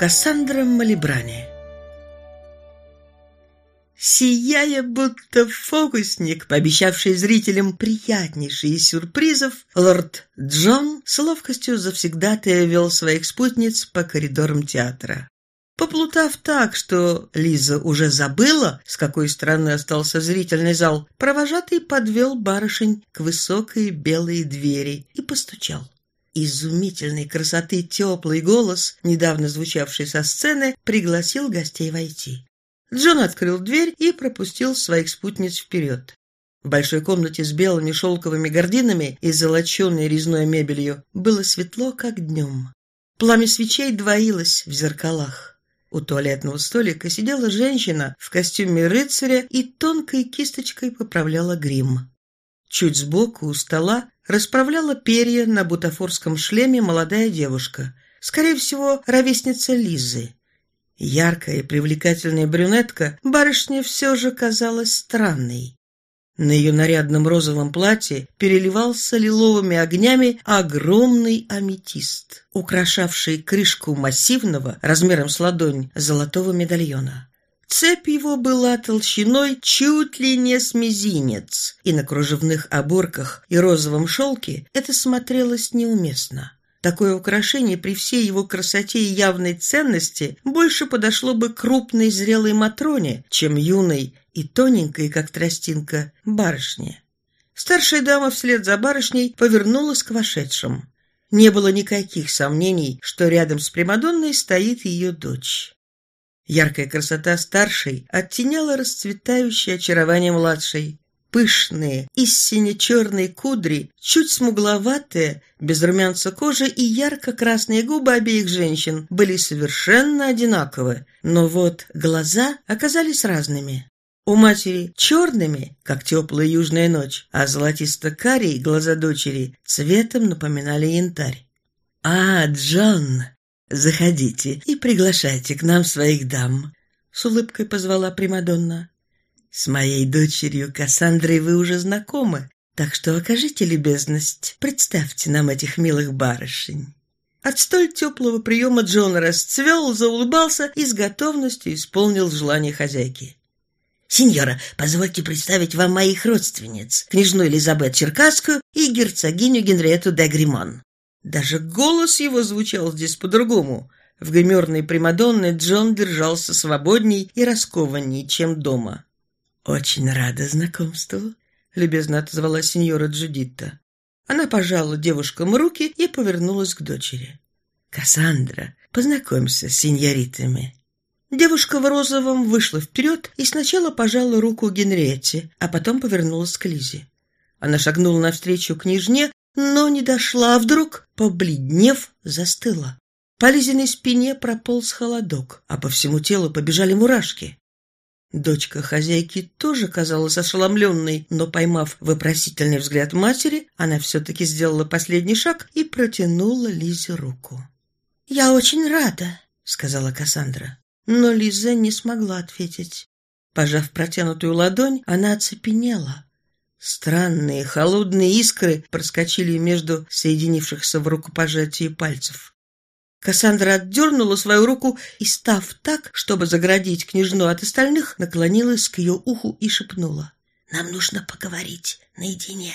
Кассандра Малибрани Сияя будто фокусник, пообещавший зрителям приятнейшие из сюрпризов, лорд Джон с ловкостью завсегдатая вел своих спутниц по коридорам театра. Поплутав так, что Лиза уже забыла, с какой стороны остался зрительный зал, провожатый подвел барышень к высокой белой двери и постучал. Изумительной красоты теплый голос, недавно звучавший со сцены, пригласил гостей войти. Джон открыл дверь и пропустил своих спутниц вперед. В большой комнате с белыми шелковыми гардинами и золоченой резной мебелью было светло, как днем. Пламя свечей двоилось в зеркалах. У туалетного столика сидела женщина в костюме рыцаря и тонкой кисточкой поправляла грим. Чуть сбоку у стола расправляла перья на бутафорском шлеме молодая девушка, скорее всего, ровесница Лизы. Яркая и привлекательная брюнетка барышне все же казалась странной. На ее нарядном розовом платье переливался лиловыми огнями огромный аметист, украшавший крышку массивного, размером с ладонь, золотого медальона. Цепь его была толщиной чуть ли не с мизинец, и на кружевных оборках и розовом шелке это смотрелось неуместно. Такое украшение при всей его красоте и явной ценности больше подошло бы крупной зрелой Матроне, чем юной и тоненькой, как тростинка, барышне. Старшая дама вслед за барышней повернулась к вошедшим. Не было никаких сомнений, что рядом с Примадонной стоит ее дочь. Яркая красота старшей оттеняла расцветающее очарование младшей. Пышные, истинно черные кудри, чуть смугловатые, без румянца кожи и ярко-красные губы обеих женщин были совершенно одинаковы, но вот глаза оказались разными. У матери черными, как теплая южная ночь, а золотисто-карие глаза дочери цветом напоминали янтарь. «А, Джон!» «Заходите и приглашайте к нам своих дам», — с улыбкой позвала Примадонна. «С моей дочерью Кассандрой вы уже знакомы, так что окажите любезность, представьте нам этих милых барышень». От столь теплого приема Джон расцвел, заулыбался и с готовностью исполнил желание хозяйки. «Сеньора, позвольте представить вам моих родственниц, княжну Элизабет Черкасскую и герцогиню Генриету де Гримон. Даже голос его звучал здесь по-другому. В гримерной Примадонны Джон держался свободней и раскованней, чем дома. «Очень рада знакомству», — любезно отозвала сеньора Джудитта. Она пожала девушкам руки и повернулась к дочери. «Кассандра, познакомься с сеньоритами». Девушка в розовом вышла вперед и сначала пожала руку Генриетте, а потом повернулась к Лизе. Она шагнула навстречу княжне, но не дошла, а вдруг, побледнев, застыла. По Лизиной спине прополз холодок, а по всему телу побежали мурашки. Дочка хозяйки тоже казалась ошеломленной, но, поймав вопросительный взгляд матери, она все-таки сделала последний шаг и протянула Лизе руку. «Я очень рада», — сказала Кассандра. Но Лиза не смогла ответить. Пожав протянутую ладонь, она оцепенела. Странные холодные искры проскочили между соединившихся в рукопожатии пальцев. Кассандра отдернула свою руку и, став так, чтобы заградить княжну от остальных, наклонилась к ее уху и шепнула. «Нам нужно поговорить наедине».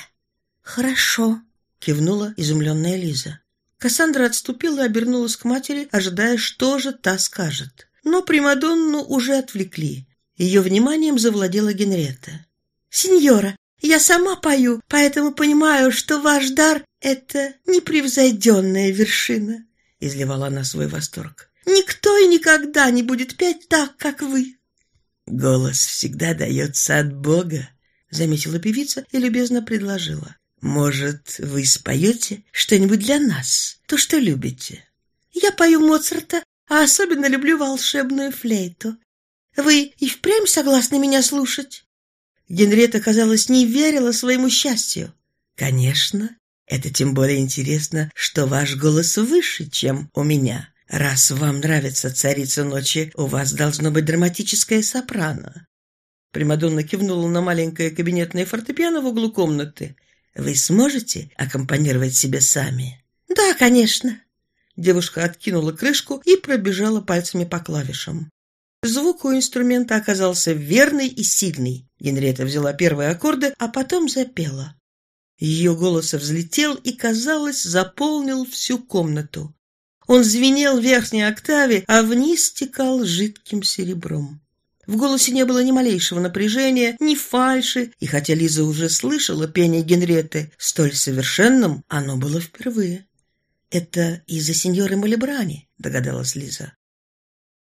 «Хорошо», — кивнула изумленная Лиза. Кассандра отступила и обернулась к матери, ожидая, что же та скажет. Но Примадонну уже отвлекли. Ее вниманием завладела Генрета. «Сеньора, я сама пою, поэтому понимаю, что ваш дар — это непревзойденная вершина», — изливала она свой восторг. «Никто и никогда не будет петь так, как вы». «Голос всегда дается от Бога», — заметила певица и любезно предложила. «Может, вы споете что-нибудь для нас, то, что любите?» «Я пою Моцарта, а особенно люблю волшебную флейту. Вы и впрямь согласны меня слушать?» Генрета, казалось, не верила своему счастью. «Конечно. Это тем более интересно, что ваш голос выше, чем у меня. Раз вам нравится царица ночи, у вас должно быть драматическое сопрано». Примадонна кивнула на маленькое кабинетное фортепиано в углу комнаты. «Вы сможете аккомпанировать себе сами?» «Да, конечно». Девушка откинула крышку и пробежала пальцами по клавишам. Звук у инструмента оказался верный и сильный. Генриетта взяла первые аккорды, а потом запела. Ее голос взлетел и, казалось, заполнил всю комнату. Он звенел в верхней октаве, а вниз стекал жидким серебром. В голосе не было ни малейшего напряжения, ни фальши, и хотя Лиза уже слышала пение Генретты, столь совершенным оно было впервые. «Это из-за сеньоры Малибрани», — догадалась Лиза.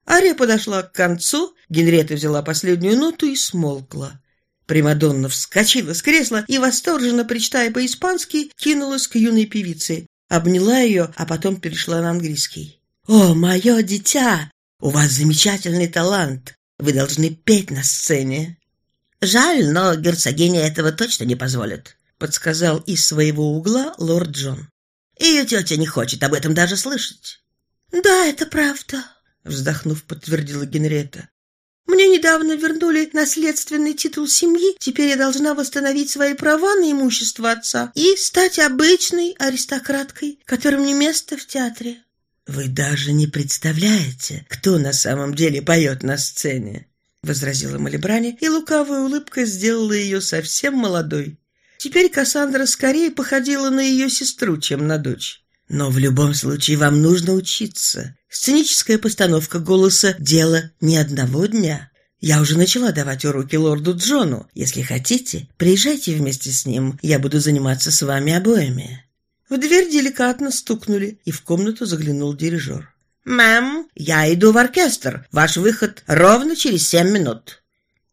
Ария подошла к концу, Генретта взяла последнюю ноту и смолкла. Примадонна вскочила с кресла и, восторженно причитая по-испански, кинулась к юной певице, обняла ее, а потом перешла на английский. «О, мое дитя! У вас замечательный талант! Вы должны петь на сцене!» «Жаль, но герцогиня этого точно не позволит», — подсказал из своего угла лорд Джон. «Ее тетя не хочет об этом даже слышать». «Да, это правда», вздохнув, подтвердила Генрета. Мне недавно вернули наследственный титул семьи, теперь я должна восстановить свои права на имущество отца и стать обычной аристократкой, которым не место в театре. Вы даже не представляете, кто на самом деле поет на сцене, возразила Малибрани, и лукавая улыбка сделала ее совсем молодой. Теперь Кассандра скорее походила на ее сестру, чем на дочь. Но в любом случае вам нужно учиться. Сценическая постановка голоса – дело не одного дня. Я уже начала давать уроки лорду Джону. Если хотите, приезжайте вместе с ним. Я буду заниматься с вами обоими». В дверь деликатно стукнули, и в комнату заглянул дирижер. «Мэм, я иду в оркестр. Ваш выход ровно через семь минут».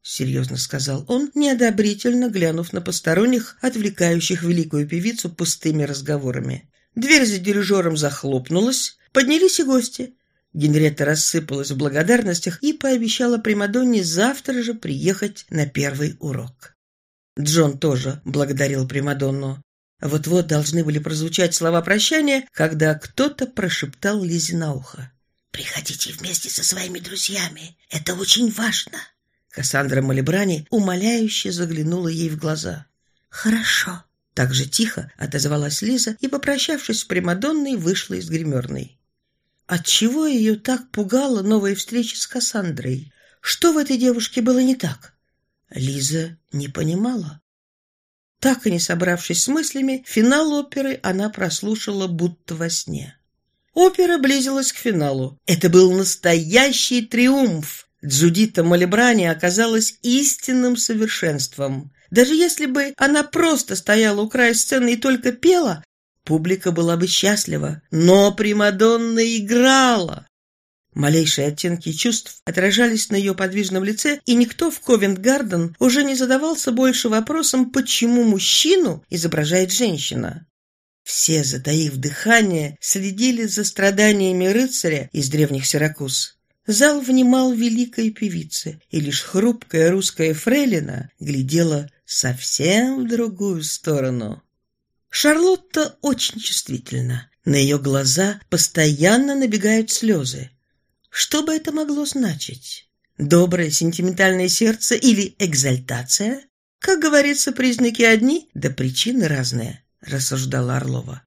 — серьезно сказал он, неодобрительно глянув на посторонних, отвлекающих великую певицу пустыми разговорами. Дверь за дирижером захлопнулась, поднялись и гости. Генриетта рассыпалась в благодарностях и пообещала Примадонне завтра же приехать на первый урок. Джон тоже благодарил Примадонну. Вот-вот должны были прозвучать слова прощания, когда кто-то прошептал Лизе на ухо. «Приходите вместе со своими друзьями. Это очень важно». Кассандра Малибрани умоляюще заглянула ей в глаза. «Хорошо», так же тихо отозвалась Лиза и, попрощавшись с Примадонной, вышла из гримерной. Отчего ее так пугала новая встреча с Кассандрой? Что в этой девушке было не так? Лиза не понимала. Так и не собравшись с мыслями, финал оперы она прослушала будто во сне. Опера близилась к финалу. Это был настоящий триумф. Джудита Малибрани оказалась истинным совершенством. Даже если бы она просто стояла у края сцены и только пела, публика была бы счастлива. Но Примадонна играла. Малейшие оттенки чувств отражались на ее подвижном лице, и никто в Ковент-Гарден уже не задавался больше вопросом, почему мужчину изображает женщина. Все, затаив дыхание, следили за страданиями рыцаря из древних Сиракуз. Зал внимал великой певице, и лишь хрупкая русская фрейлина глядела совсем в другую сторону. Шарлотта очень чувствительна. На ее глаза постоянно набегают слезы. Что бы это могло значить? Доброе сентиментальное сердце или экзальтация? Как говорится, признаки одни, да причины разные, рассуждала Орлова.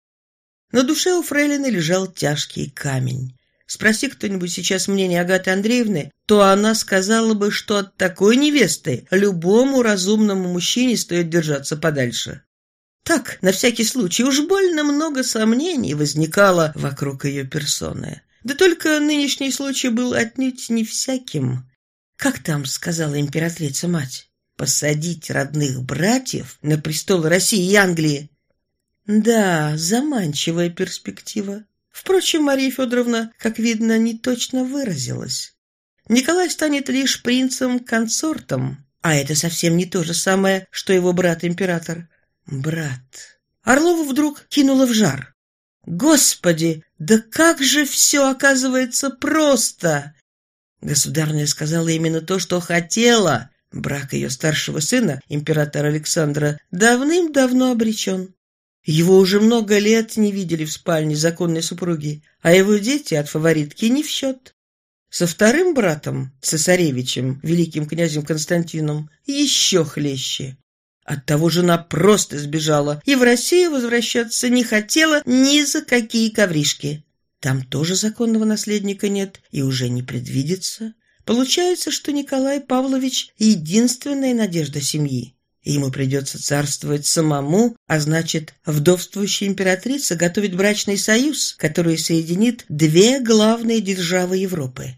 На душе у фрейлины лежал тяжкий камень. Спроси кто-нибудь сейчас мнение Агаты Андреевны, то она сказала бы, что от такой невесты любому разумному мужчине стоит держаться подальше. Так, на всякий случай, уж больно много сомнений возникало вокруг ее персоны. Да только нынешний случай был отнюдь не всяким. Как там сказала императрица-мать? Посадить родных братьев на престол России и Англии? Да, заманчивая перспектива. Впрочем, Мария Федоровна, как видно, не точно выразилась. Николай станет лишь принцем-консортом, а это совсем не то же самое, что его брат-император. Брат. Орлову вдруг кинуло в жар. Господи, да как же все оказывается просто! Государня сказала именно то, что хотела. Брак ее старшего сына, императора Александра, давным-давно обречен. Его уже много лет не видели в спальне законной супруги, а его дети от фаворитки не в счет. Со вторым братом, цесаревичем, великим князем Константином, еще хлеще. Оттого жена просто сбежала и в Россию возвращаться не хотела ни за какие ковришки. Там тоже законного наследника нет и уже не предвидится. Получается, что Николай Павлович – единственная надежда семьи. Ему придется царствовать самому, а значит, вдовствующая императрица готовит брачный союз, который соединит две главные державы Европы.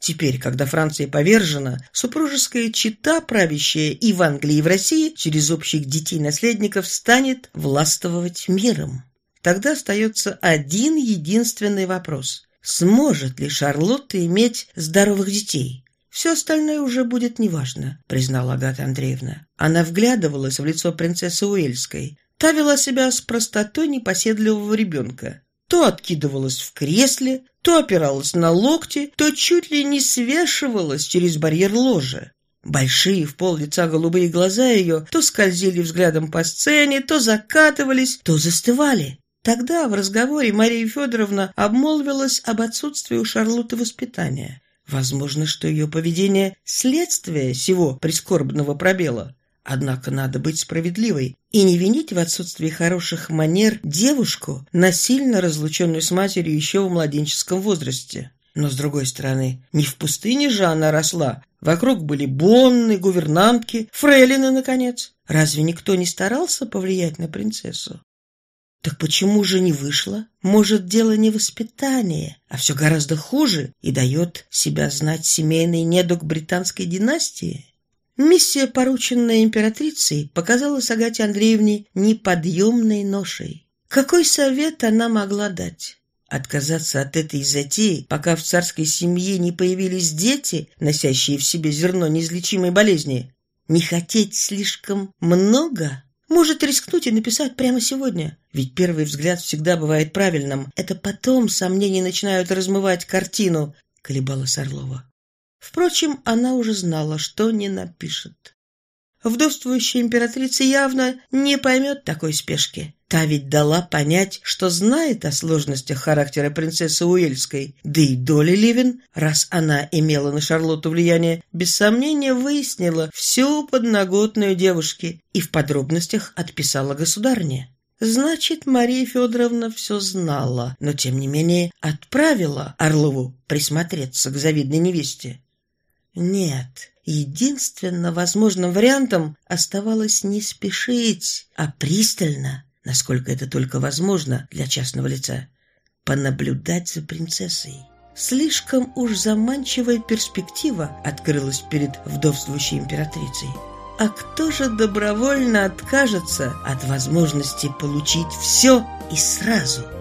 Теперь, когда Франция повержена, супружеская чита, правящая и в Англии, и в России, через общих детей-наследников станет властвовать миром. Тогда остается один единственный вопрос. Сможет ли Шарлотта иметь здоровых детей? «Все остальное уже будет неважно», — признала Агата Андреевна. Она вглядывалась в лицо принцессы Уэльской. Та вела себя с простотой непоседливого ребенка. То откидывалась в кресле, то опиралась на локти, то чуть ли не свешивалась через барьер ложа. Большие в пол лица голубые глаза ее то скользили взглядом по сцене, то закатывались, то застывали. Тогда в разговоре Мария Федоровна обмолвилась об отсутствии у Шарлотты воспитания. Возможно, что ее поведение – следствие всего прискорбного пробела. Однако надо быть справедливой и не винить в отсутствии хороших манер девушку, насильно разлученную с матерью еще в младенческом возрасте. Но, с другой стороны, не в пустыне же она росла. Вокруг были бонны, гувернантки, фрейлины, наконец. Разве никто не старался повлиять на принцессу? Так почему же не вышло? Может, дело не воспитание, а все гораздо хуже и дает себя знать семейный недуг британской династии? Миссия, порученная императрицей, показалась Агате Андреевне неподъемной ношей. Какой совет она могла дать? Отказаться от этой затеи, пока в царской семье не появились дети, носящие в себе зерно неизлечимой болезни? Не хотеть слишком много? Может рискнуть и написать прямо сегодня. Ведь первый взгляд всегда бывает правильным. Это потом сомнения начинают размывать картину, колебалась Орлова. Впрочем, она уже знала, что не напишет. Вдовствующая императрица явно не поймет такой спешки. Та ведь дала понять, что знает о сложностях характера принцессы Уэльской, да и Доли Ливен, раз она имела на Шарлотту влияние, без сомнения выяснила всю подноготную девушки и в подробностях отписала государне. Значит, Мария Федоровна все знала, но, тем не менее, отправила Орлову присмотреться к завидной невесте. Нет, единственно возможным вариантом оставалось не спешить, а пристально, насколько это только возможно для частного лица, понаблюдать за принцессой. Слишком уж заманчивая перспектива открылась перед вдовствующей императрицей. А кто же добровольно откажется от возможности получить все и сразу –